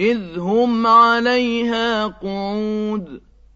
إِذْ هُمْ عَلَيْهَا قُعُودٌ